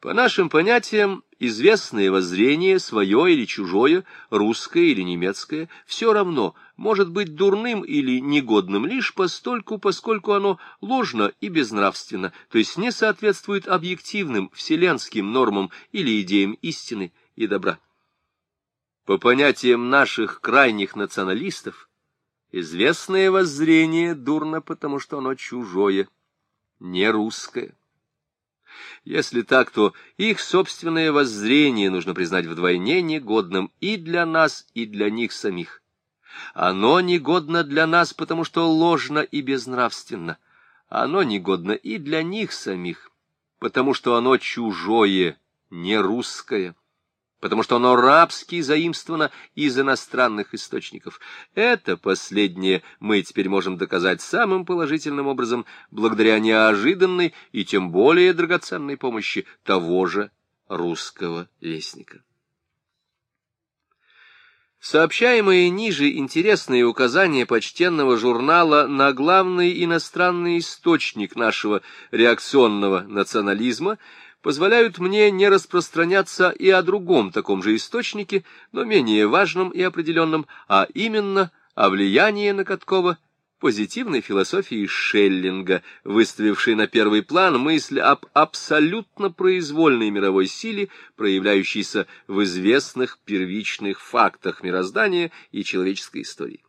По нашим понятиям, известное воззрение, свое или чужое, русское или немецкое, все равно может быть дурным или негодным лишь постольку, поскольку оно ложно и безнравственно, то есть не соответствует объективным вселенским нормам или идеям истины и добра. По понятиям наших крайних националистов, известное воззрение дурно, потому что оно чужое, не русское. Если так, то их собственное воззрение нужно признать вдвойне негодным и для нас, и для них самих. Оно негодно для нас, потому что ложно и безнравственно. Оно негодно и для них самих, потому что оно чужое, не русское потому что оно рабски заимствовано из иностранных источников. Это последнее мы теперь можем доказать самым положительным образом, благодаря неожиданной и тем более драгоценной помощи того же русского вестника. Сообщаемые ниже интересные указания почтенного журнала на главный иностранный источник нашего реакционного национализма – позволяют мне не распространяться и о другом таком же источнике, но менее важном и определенном, а именно о влиянии на Каткова позитивной философии Шеллинга, выставившей на первый план мысль об абсолютно произвольной мировой силе, проявляющейся в известных первичных фактах мироздания и человеческой истории.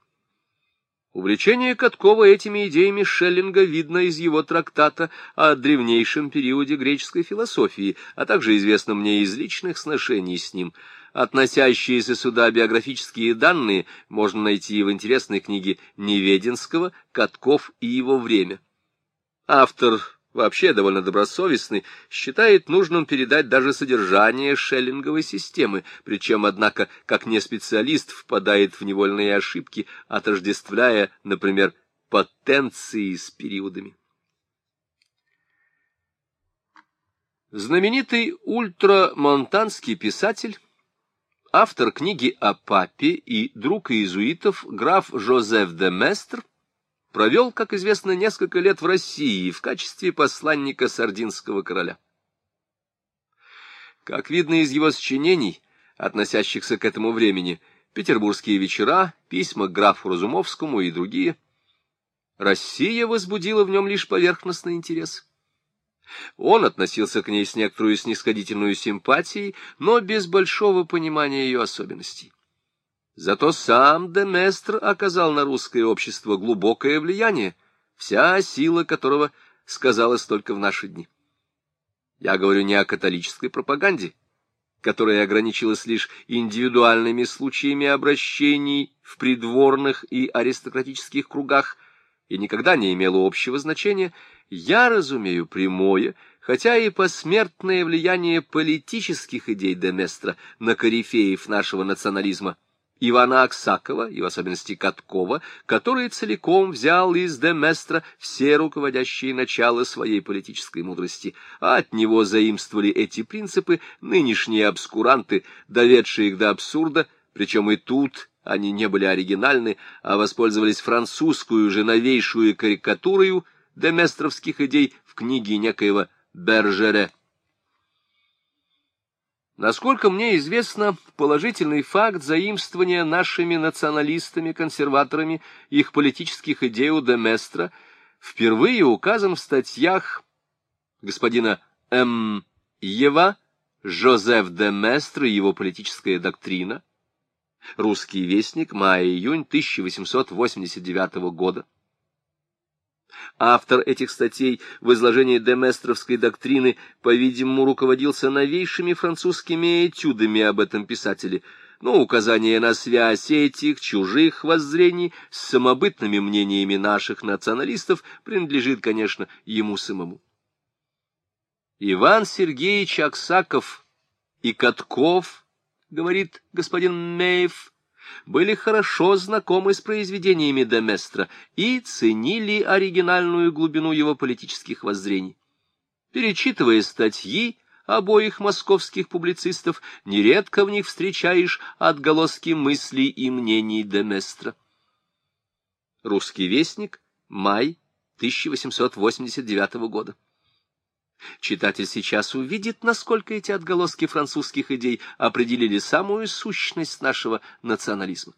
Увлечение Каткова этими идеями Шеллинга видно из его трактата о древнейшем периоде греческой философии, а также известно мне из личных сношений с ним. Относящиеся сюда биографические данные можно найти в интересной книге Неведенского «Катков и его время». Автор вообще довольно добросовестный, считает нужным передать даже содержание шеллинговой системы, причем, однако, как не специалист, впадает в невольные ошибки, отождествляя, например, потенции с периодами. Знаменитый ультрамонтанский писатель, автор книги о папе и друг иезуитов граф Жозеф де Местр, провел, как известно, несколько лет в России в качестве посланника сардинского короля. Как видно из его сочинений, относящихся к этому времени, «Петербургские вечера», письма к графу Разумовскому и другие, Россия возбудила в нем лишь поверхностный интерес. Он относился к ней с некоторую снисходительной симпатией, но без большого понимания ее особенностей. Зато сам Деместр оказал на русское общество глубокое влияние, вся сила которого сказалась только в наши дни. Я говорю не о католической пропаганде, которая ограничилась лишь индивидуальными случаями обращений в придворных и аристократических кругах и никогда не имела общего значения, я разумею прямое, хотя и посмертное влияние политических идей Деместра на корифеев нашего национализма – Ивана Аксакова и в особенности Каткова, который целиком взял из Деместра все руководящие начала своей политической мудрости, а от него заимствовали эти принципы нынешние обскуранты, доведшие их до абсурда, причем и тут они не были оригинальны, а воспользовались французскую же новейшую карикатурою деместровских идей в книге некоего Бержере. Насколько мне известно, положительный факт заимствования нашими националистами-консерваторами их политических идей у Деместра впервые указан в статьях господина М. Ева, Жозеф Деместр и его политическая доктрина, «Русский вестник», май-июнь 1889 года, Автор этих статей в изложении деместровской доктрины, по-видимому, руководился новейшими французскими этюдами об этом писателе, но указание на связь этих чужих воззрений с самобытными мнениями наших националистов принадлежит, конечно, ему самому. Иван Сергеевич Аксаков и Катков, говорит господин Мейв, были хорошо знакомы с произведениями Деместра и ценили оригинальную глубину его политических воззрений. Перечитывая статьи обоих московских публицистов, нередко в них встречаешь отголоски мыслей и мнений Деместра. Русский вестник, май 1889 года. Читатель сейчас увидит, насколько эти отголоски французских идей определили самую сущность нашего национализма.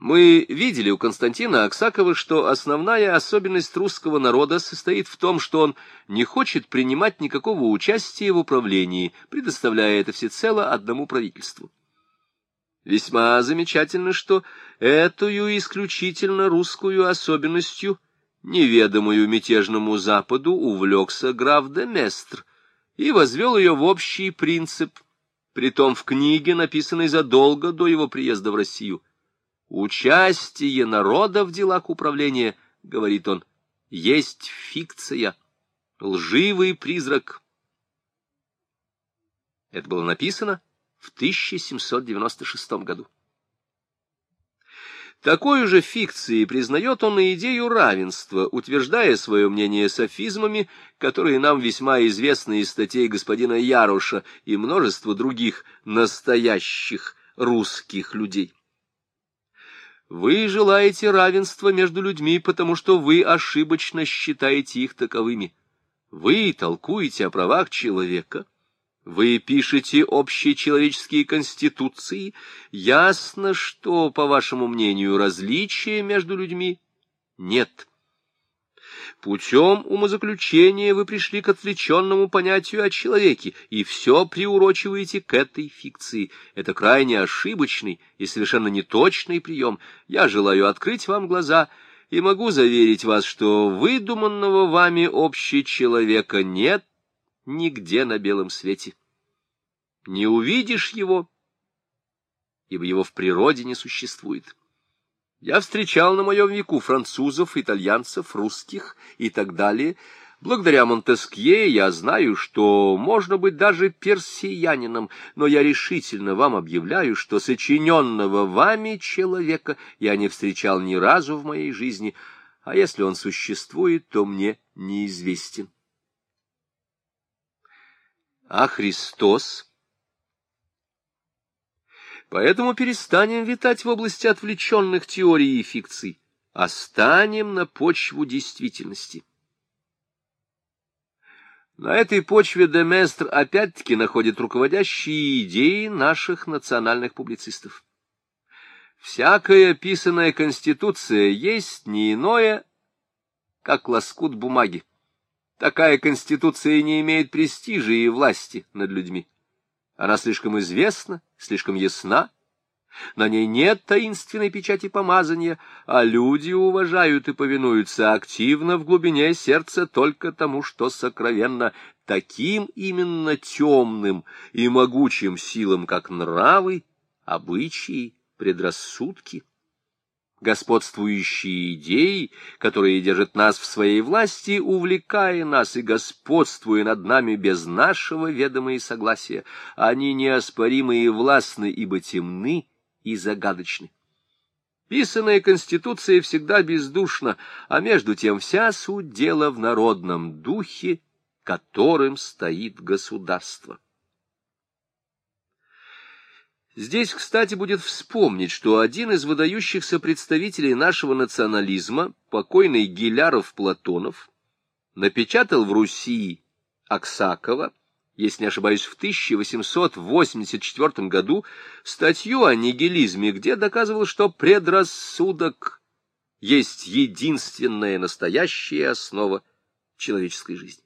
Мы видели у Константина Аксакова, что основная особенность русского народа состоит в том, что он не хочет принимать никакого участия в управлении, предоставляя это всецело одному правительству. Весьма замечательно, что эту исключительно русскую особенностью, неведомую мятежному Западу, увлекся граф де Местр и возвел ее в общий принцип, притом в книге, написанной задолго до его приезда в Россию. Участие народа в делах управления, говорит он, есть фикция, лживый призрак. Это было написано в 1796 году. Такой же фикцией признает он и идею равенства, утверждая свое мнение софизмами, которые нам весьма известны из статей господина Яруша и множества других настоящих русских людей. Вы желаете равенства между людьми, потому что вы ошибочно считаете их таковыми. Вы толкуете о правах человека. Вы пишете общечеловеческие конституции. Ясно, что, по вашему мнению, различия между людьми нет. Путем умозаключения вы пришли к отвлеченному понятию о человеке, и все приурочиваете к этой фикции. Это крайне ошибочный и совершенно неточный прием. Я желаю открыть вам глаза и могу заверить вас, что выдуманного вами общечеловека нет нигде на белом свете. Не увидишь его, ибо его в природе не существует. Я встречал на моем веку французов, итальянцев, русских и так далее. Благодаря Монтескье я знаю, что можно быть даже персиянином, но я решительно вам объявляю, что сочиненного вами человека я не встречал ни разу в моей жизни, а если он существует, то мне неизвестен. А Христос Поэтому перестанем витать в области отвлеченных теорий и фикций, а станем на почву действительности. На этой почве Деместр опять-таки находит руководящие идеи наших национальных публицистов. Всякая писанная конституция есть не иное, как лоскут бумаги. Такая конституция не имеет престижа и власти над людьми. Она слишком известна, слишком ясна. На ней нет таинственной печати помазания, а люди уважают и повинуются активно в глубине сердца только тому, что сокровенно, таким именно темным и могучим силам, как нравы, обычаи, предрассудки господствующие идеи, которые держат нас в своей власти, увлекая нас и господствуя над нами без нашего ведома и согласия. Они неоспоримы и властны, ибо темны и загадочны. Писанная Конституция всегда бездушна, а между тем вся суть дела в народном духе, которым стоит государство. Здесь, кстати, будет вспомнить, что один из выдающихся представителей нашего национализма, покойный Гиляров Платонов, напечатал в Руси Аксакова, если не ошибаюсь, в 1884 году статью о нигилизме, где доказывал, что предрассудок есть единственная настоящая основа человеческой жизни.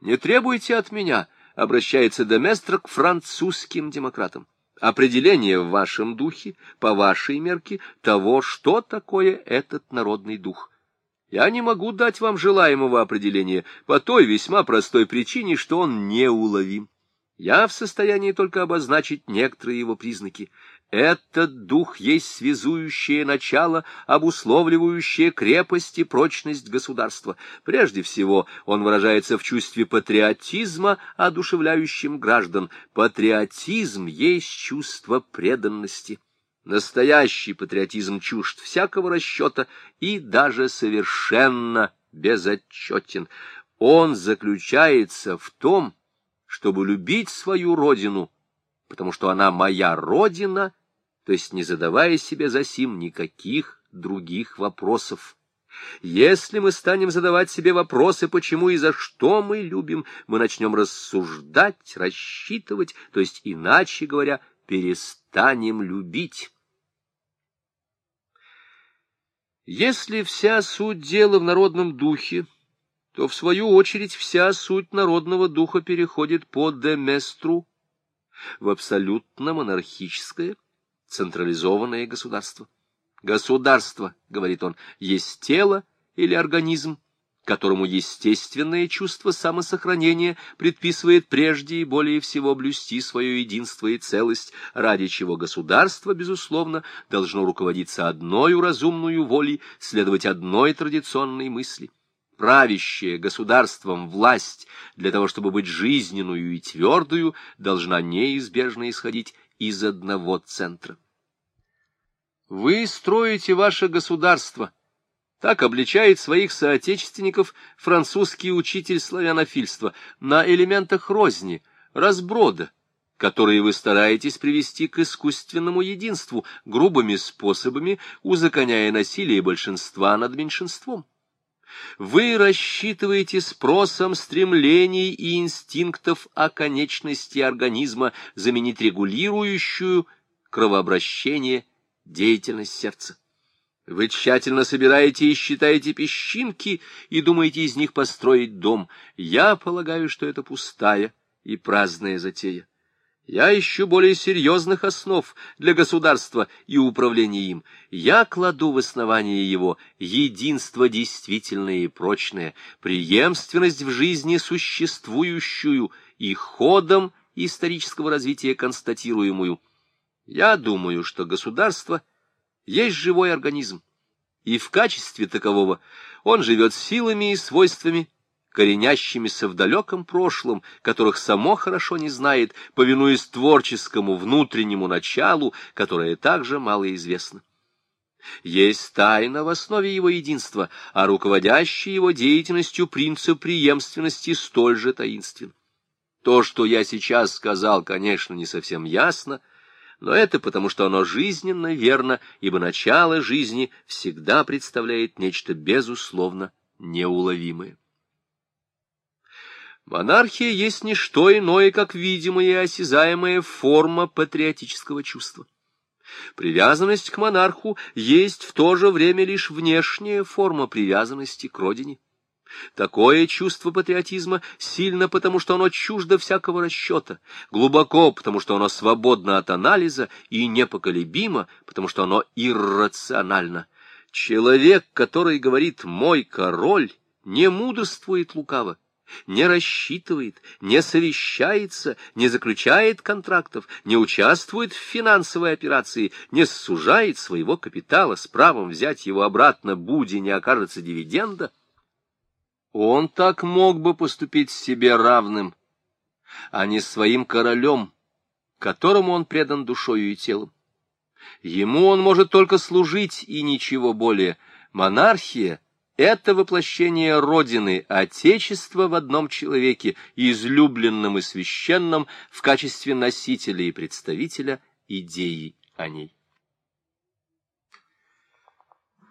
Не требуйте от меня — обращается Деместр к французским демократам. Определение в вашем духе, по вашей мерке, того, что такое этот народный дух. Я не могу дать вам желаемого определения по той весьма простой причине, что он неуловим. Я в состоянии только обозначить некоторые его признаки. Этот дух есть связующее начало, обусловливающее крепость и прочность государства. Прежде всего, он выражается в чувстве патриотизма, одушевляющем граждан. Патриотизм есть чувство преданности. Настоящий патриотизм чужд всякого расчета и даже совершенно безотчетен. Он заключается в том, чтобы любить свою родину, потому что она моя родина — то есть не задавая себе за сим никаких других вопросов, Если мы станем задавать себе вопросы, почему и за что мы любим, мы начнем рассуждать, рассчитывать, то есть, иначе говоря, перестанем любить. Если вся суть дела в народном духе, то, в свою очередь, вся суть народного духа переходит по деместру в абсолютно монархическое, централизованное государство. Государство, говорит он, есть тело или организм, которому естественное чувство самосохранения предписывает прежде и более всего блюсти свое единство и целость, ради чего государство, безусловно, должно руководиться одной разумной волей, следовать одной традиционной мысли. Правящая государством власть для того, чтобы быть жизненную и твердую, должна неизбежно исходить из одного центра. Вы строите ваше государство. Так обличает своих соотечественников французский учитель славянофильства на элементах розни, разброда, которые вы стараетесь привести к искусственному единству грубыми способами, узаконяя насилие большинства над меньшинством. Вы рассчитываете спросом стремлений и инстинктов о конечности организма заменить регулирующую кровообращение деятельность сердца. Вы тщательно собираете и считаете песчинки и думаете из них построить дом. Я полагаю, что это пустая и праздная затея. Я ищу более серьезных основ для государства и управления им. Я кладу в основание его единство действительное и прочное, преемственность в жизни существующую и ходом исторического развития констатируемую — я думаю, что государство есть живой организм, и в качестве такового он живет силами и свойствами, коренящимися в далеком прошлом, которых само хорошо не знает, повинуясь творческому внутреннему началу, которое также мало известно. Есть тайна в основе его единства, а руководящий его деятельностью принцип преемственности столь же таинствен. То, что я сейчас сказал, конечно, не совсем ясно, — но это потому, что оно жизненно верно, ибо начало жизни всегда представляет нечто безусловно неуловимое. Монархия есть не что иное, как видимая и осязаемая форма патриотического чувства. Привязанность к монарху есть в то же время лишь внешняя форма привязанности к родине. Такое чувство патриотизма сильно, потому что оно чуждо всякого расчета, глубоко, потому что оно свободно от анализа, и непоколебимо, потому что оно иррационально. Человек, который говорит «мой король», не мудрствует лукаво, не рассчитывает, не совещается, не заключает контрактов, не участвует в финансовой операции, не сужает своего капитала с правом взять его обратно, буди не окажется дивиденда, он так мог бы поступить с себе равным, а не своим королем, которому он предан душою и телом. Ему он может только служить и ничего более. Монархия — это воплощение Родины, Отечества в одном человеке, излюбленном и священном в качестве носителя и представителя идеи о ней.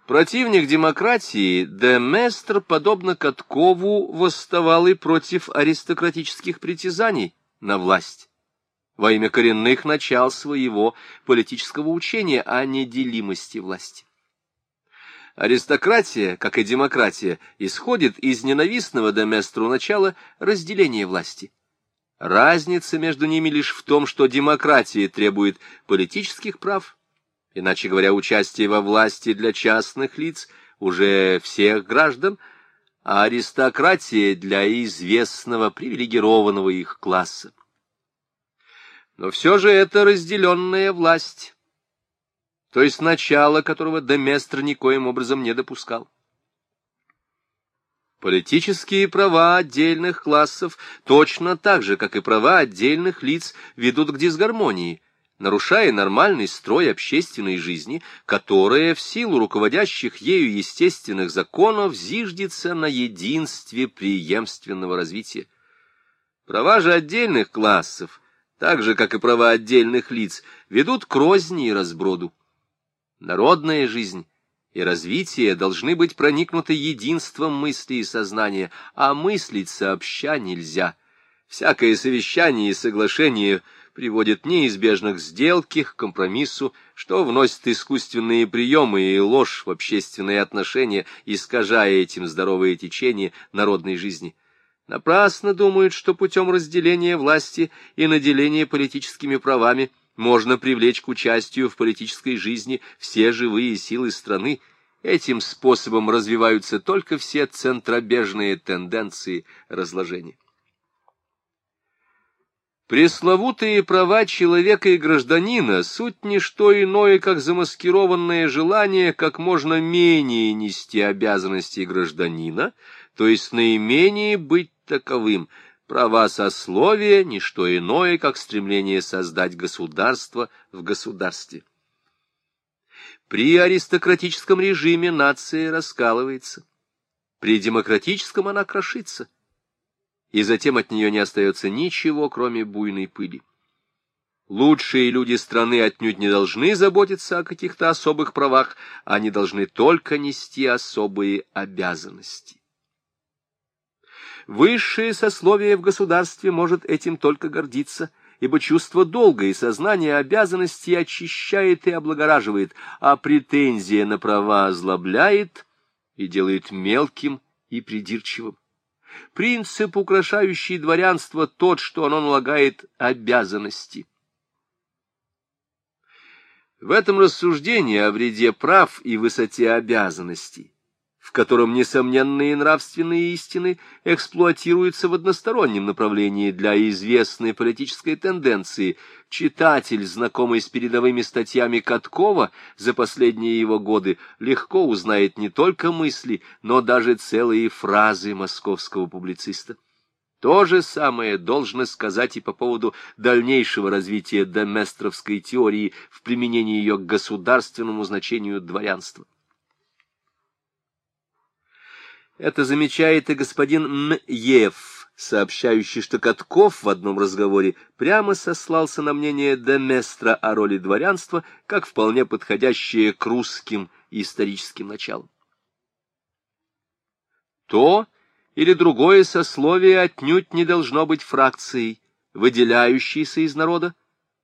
Противник демократии, Деместр, подобно Каткову, восставал и против аристократических притязаний на власть во имя коренных начал своего политического учения о неделимости власти. Аристократия, как и демократия, исходит из ненавистного Деместру начала разделения власти. Разница между ними лишь в том, что демократия требует политических прав, иначе говоря, участие во власти для частных лиц, уже всех граждан, а аристократия для известного привилегированного их класса. Но все же это разделенная власть, то есть начало которого Деместр никоим образом не допускал. Политические права отдельных классов, точно так же, как и права отдельных лиц, ведут к дисгармонии – нарушая нормальный строй общественной жизни, которая в силу руководящих ею естественных законов зиждется на единстве преемственного развития. Права же отдельных классов, так же, как и права отдельных лиц, ведут к розни и разброду. Народная жизнь и развитие должны быть проникнуты единством мысли и сознания, а мыслить сообща нельзя. Всякое совещание и соглашение приводит неизбежно к сделке, к компромиссу, что вносит искусственные приемы и ложь в общественные отношения, искажая этим здоровое течение народной жизни. Напрасно думают, что путем разделения власти и наделения политическими правами можно привлечь к участию в политической жизни все живые силы страны. Этим способом развиваются только все центробежные тенденции разложения. Пресловутые права человека и гражданина — суть не что иное, как замаскированное желание как можно менее нести обязанности гражданина, то есть наименее быть таковым. Права сословия — не что иное, как стремление создать государство в государстве. При аристократическом режиме нация раскалывается, при демократическом она крошится — и затем от нее не остается ничего, кроме буйной пыли. Лучшие люди страны отнюдь не должны заботиться о каких-то особых правах, они должны только нести особые обязанности. Высшее сословие в государстве может этим только гордиться, ибо чувство долга и сознание обязанностей очищает и облагораживает, а претензия на права озлобляет и делает мелким и придирчивым. Принцип, украшающий дворянство, тот, что оно налагает обязанности. В этом рассуждении о вреде прав и высоте обязанностей в котором несомненные нравственные истины эксплуатируются в одностороннем направлении для известной политической тенденции. Читатель, знакомый с передовыми статьями Каткова за последние его годы, легко узнает не только мысли, но даже целые фразы московского публициста. То же самое должно сказать и по поводу дальнейшего развития деместровской теории в применении ее к государственному значению дворянства. Это замечает и господин Мьев, сообщающий, что Катков в одном разговоре прямо сослался на мнение Деместра о роли дворянства, как вполне подходящее к русским историческим началам. То или другое сословие отнюдь не должно быть фракцией, выделяющейся из народа,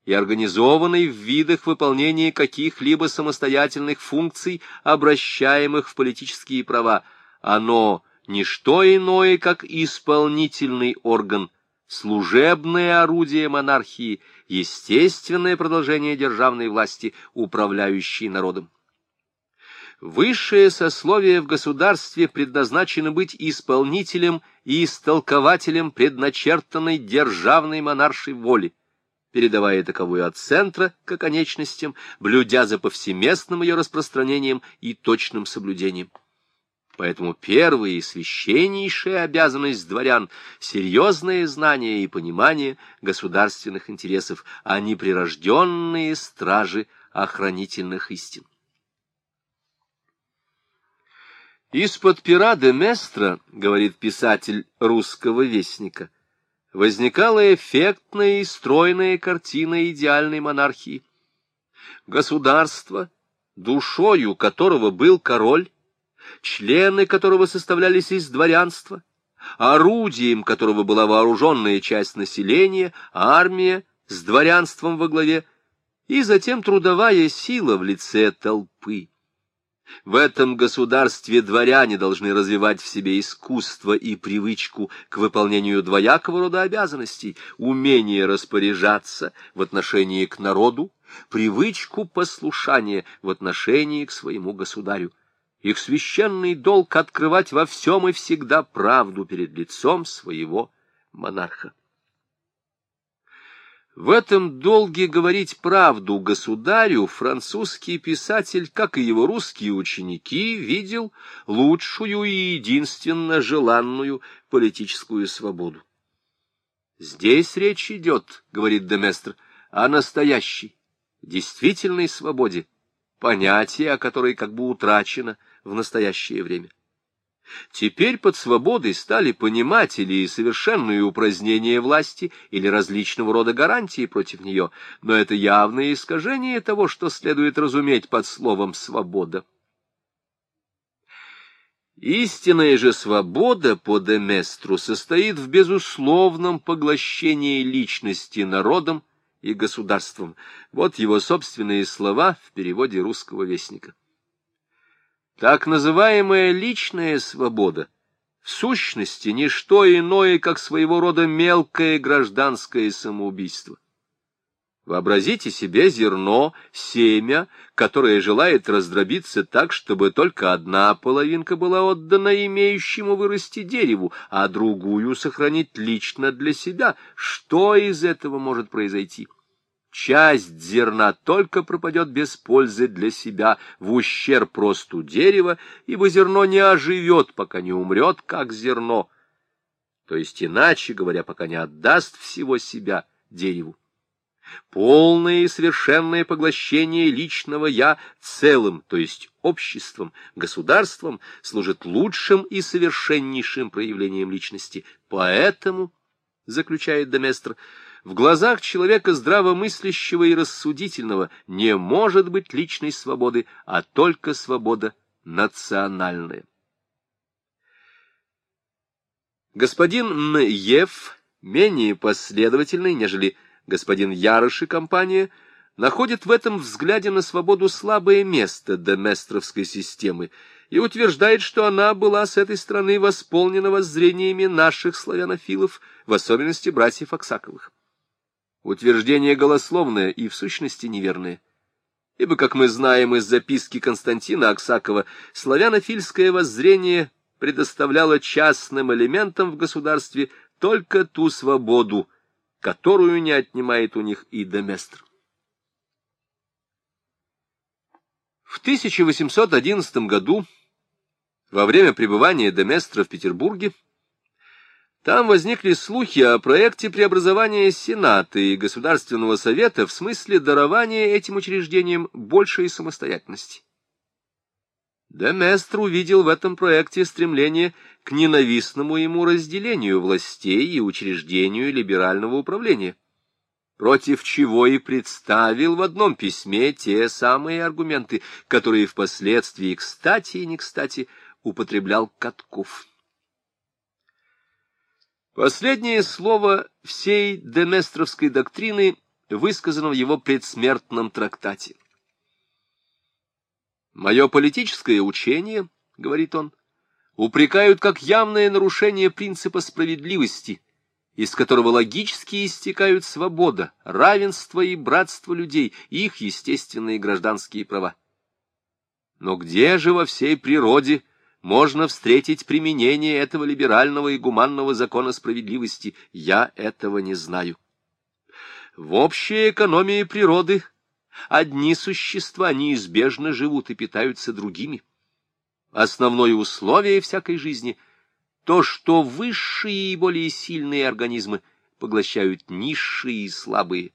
и организованной в видах выполнения каких-либо самостоятельных функций, обращаемых в политические права, оно не что иное, как исполнительный орган, служебное орудие монархии, естественное продолжение державной власти, управляющей народом. Высшее сословие в государстве предназначено быть исполнителем и истолкователем предначертанной державной монаршей воли, передавая таковую от центра к оконечностям, блюдя за повсеместным ее распространением и точным соблюдением. Поэтому первая и священнейшая обязанность дворян — серьезное знание и понимание государственных интересов, а не прирожденные стражи охранительных истин. Из-под пера де Местра, говорит писатель русского вестника, возникала эффектная и стройная картина идеальной монархии. Государство, душою которого был король, члены которого составлялись из дворянства, орудием которого была вооруженная часть населения, армия с дворянством во главе, и затем трудовая сила в лице толпы. В этом государстве дворяне должны развивать в себе искусство и привычку к выполнению двоякого рода обязанностей, умение распоряжаться в отношении к народу, привычку послушания в отношении к своему государю их священный долг открывать во всем и всегда правду перед лицом своего монарха. В этом долге говорить правду государю французский писатель, как и его русские ученики, видел лучшую и единственно желанную политическую свободу. Здесь речь идет, говорит Деместр, о настоящей, действительной свободе, понятие о которой как бы утрачено в настоящее время. Теперь под свободой стали понимать или совершенное упразднение власти, или различного рода гарантии против нее, но это явное искажение того, что следует разуметь под словом «свобода». Истинная же свобода по Деместру состоит в безусловном поглощении личности народом и государством. Вот его собственные слова в переводе русского вестника. Так называемая личная свобода в сущности не что иное, как своего рода мелкое гражданское самоубийство. Вообразите себе зерно, семя, которое желает раздробиться так, чтобы только одна половинка была отдана имеющему вырасти дереву, а другую сохранить лично для себя. Что из этого может произойти? Часть зерна только пропадет без пользы для себя, в ущерб росту дерева, ибо зерно не оживет, пока не умрет, как зерно, то есть, иначе говоря, пока не отдаст всего себя дереву. Полное и совершенное поглощение личного «я» целым, то есть обществом, государством, служит лучшим и совершеннейшим проявлением личности. Поэтому, заключает Деместр, в глазах человека здравомыслящего и рассудительного не может быть личной свободы, а только свобода национальная. Господин Ньев, менее последовательный, нежели господин Ярыш и компания находят в этом взгляде на свободу слабое место деместровской системы и утверждает, что она была с этой стороны восполнена воззрениями наших славянофилов, в особенности братьев Аксаковых. Утверждение голословное и в сущности неверное. Ибо, как мы знаем из записки Константина Аксакова, славянофильское воззрение предоставляло частным элементам в государстве только ту свободу, которую не отнимает у них и Деместр. В 1811 году, во время пребывания Деместра в Петербурге, там возникли слухи о проекте преобразования Сената и Государственного Совета в смысле дарования этим учреждениям большей самостоятельности. Деместр увидел в этом проекте стремление к ненавистному ему разделению властей и учреждению либерального управления, против чего и представил в одном письме те самые аргументы, которые впоследствии, кстати и не кстати, употреблял Катков. Последнее слово всей деместровской доктрины высказано в его предсмертном трактате. Мое политическое учение, — говорит он, — упрекают как явное нарушение принципа справедливости, из которого логически истекают свобода, равенство и братство людей, их естественные гражданские права. Но где же во всей природе можно встретить применение этого либерального и гуманного закона справедливости? Я этого не знаю. В общей экономии природы — Одни существа неизбежно живут и питаются другими. Основное условие всякой жизни — то, что высшие и более сильные организмы поглощают низшие и слабые.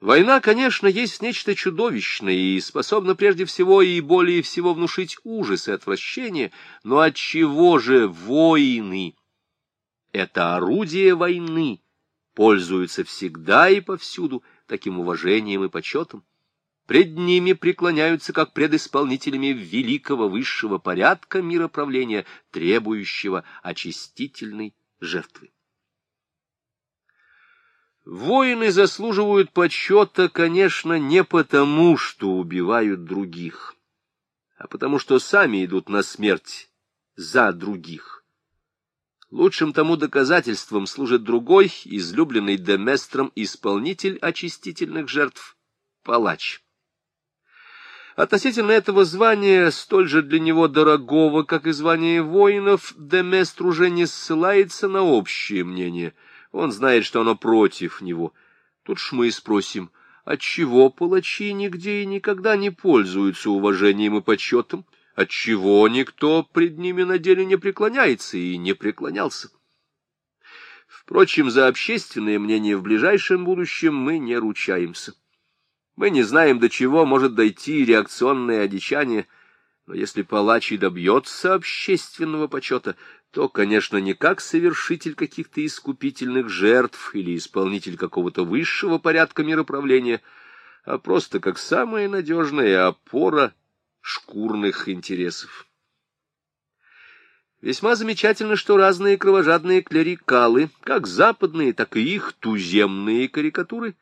Война, конечно, есть нечто чудовищное и способна прежде всего и более всего внушить ужас и отвращение, но от чего же войны? Это орудие войны пользуются всегда и повсюду таким уважением и почетом. Пред ними преклоняются как пред исполнителями великого высшего порядка мироправления, требующего очистительной жертвы. Воины заслуживают почета, конечно, не потому, что убивают других, а потому что сами идут на смерть за других. Лучшим тому доказательством служит другой, излюбленный Деместром, исполнитель очистительных жертв — палач. Относительно этого звания, столь же для него дорогого, как и звание воинов, Деместр уже не ссылается на общее мнение. Он знает, что оно против него. Тут ж мы и спросим, отчего палачи нигде и никогда не пользуются уважением и почетом? Отчего никто пред ними на деле не преклоняется и не преклонялся. Впрочем, за общественное мнение в ближайшем будущем мы не ручаемся. Мы не знаем, до чего может дойти реакционное одичание, но если палач и добьется общественного почета, то, конечно, не как совершитель каких-то искупительных жертв или исполнитель какого-то высшего порядка мироправления, а просто как самая надежная опора шкурных интересов. Весьма замечательно, что разные кровожадные клерикалы, как западные, так и их туземные карикатуры,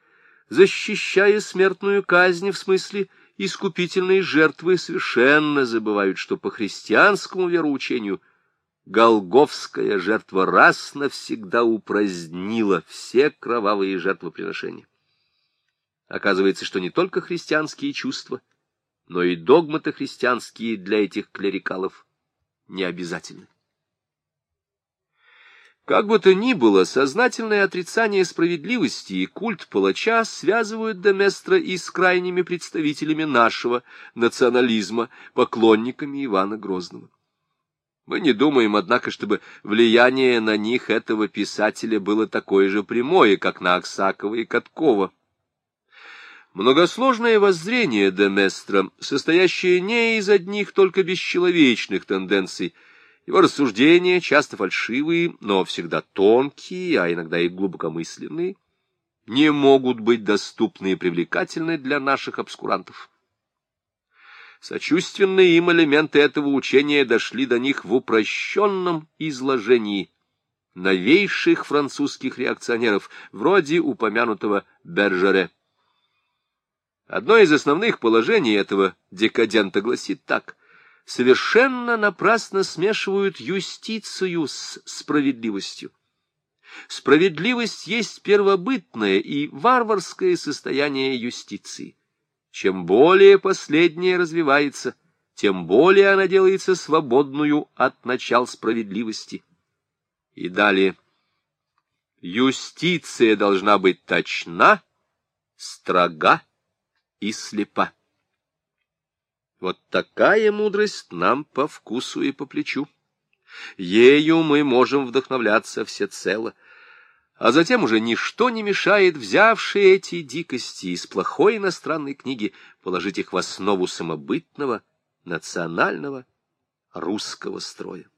защищая смертную казнь в смысле искупительные жертвы совершенно забывают, что по христианскому вероучению Голговская жертва раз навсегда упразднила все кровавые жертвоприношения. Оказывается, что не только христианские чувства, но и догматы христианские для этих клерикалов не обязательны. Как бы то ни было, сознательное отрицание справедливости и культ палача связывают Деместра и с крайними представителями нашего национализма, поклонниками Ивана Грозного. Мы не думаем, однако, чтобы влияние на них этого писателя было такое же прямое, как на Аксакова и Каткова. Многосложное воззрение Деместра, состоящее не из одних только бесчеловечных тенденций, его рассуждения, часто фальшивые, но всегда тонкие, а иногда и глубокомысленные, не могут быть доступны и привлекательны для наших обскурантов. Сочувственные им элементы этого учения дошли до них в упрощенном изложении новейших французских реакционеров, вроде упомянутого Бержере. Одно из основных положений этого декадента гласит так совершенно напрасно смешивают юстицию с справедливостью. Справедливость есть первобытное и варварское состояние юстиции. Чем более последнее развивается, тем более она делается свободную от начал справедливости. И далее. Юстиция должна быть точна, строга и слепа. Вот такая мудрость нам по вкусу и по плечу. Ею мы можем вдохновляться всецело. А затем уже ничто не мешает, взявшие эти дикости из плохой иностранной книги, положить их в основу самобытного, национального, русского строя.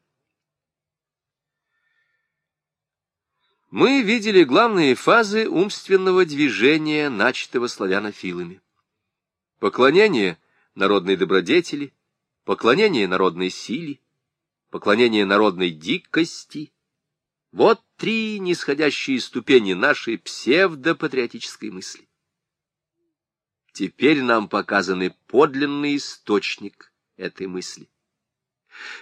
Мы видели главные фазы умственного движения, начатого славянофилами. Поклонение — народной добродетели, поклонение народной силе, поклонение народной дикости. Вот три нисходящие ступени нашей псевдопатриотической мысли. Теперь нам показаны подлинный источник этой мысли.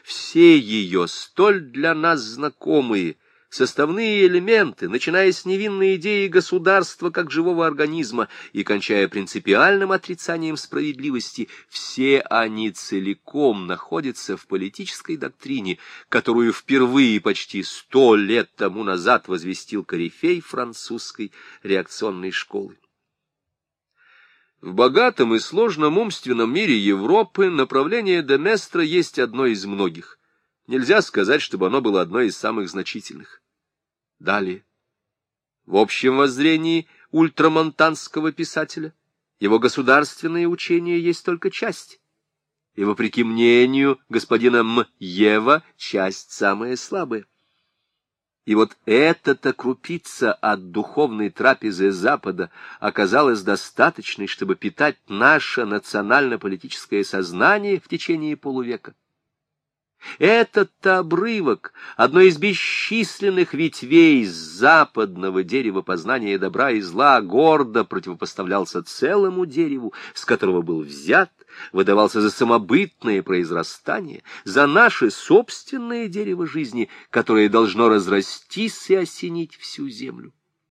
Все ее столь для нас знакомые – составные элементы, начиная с невинной идеи государства как живого организма и кончая принципиальным отрицанием справедливости, все они целиком находятся в политической доктрине, которую впервые почти сто лет тому назад возвестил корифей французской реакционной школы. В богатом и сложном умственном мире Европы направление Деместра есть одно из многих. Нельзя сказать, чтобы оно было одной из самых значительных. Далее. В общем воззрении ультрамонтанского писателя его государственное учение есть только часть, и, вопреки мнению господина М. Ева, часть самая слабая. И вот эта-то крупица от духовной трапезы Запада оказалась достаточной, чтобы питать наше национально-политическое сознание в течение полувека. Этот-то обрывок, одно из бесчисленных ветвей западного дерева познания добра и зла, гордо противопоставлялся целому дереву, с которого был взят, выдавался за самобытное произрастание, за наше собственное дерево жизни, которое должно разрастись и осенить всю землю.